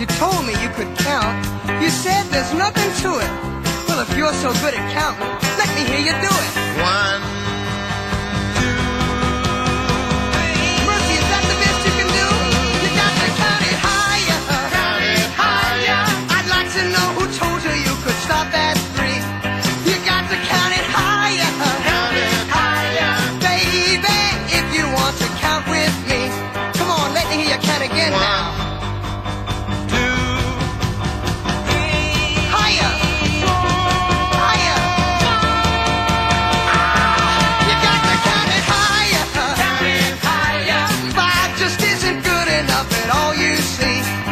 You told me you could count. You said there's nothing to it. Well, if you're so good at counting, let me hear you do it. One. Stop. You got to count it higher. Count it higher. Baby, if you want to count with me. Come on, let me hear you count again now. enough at all you see.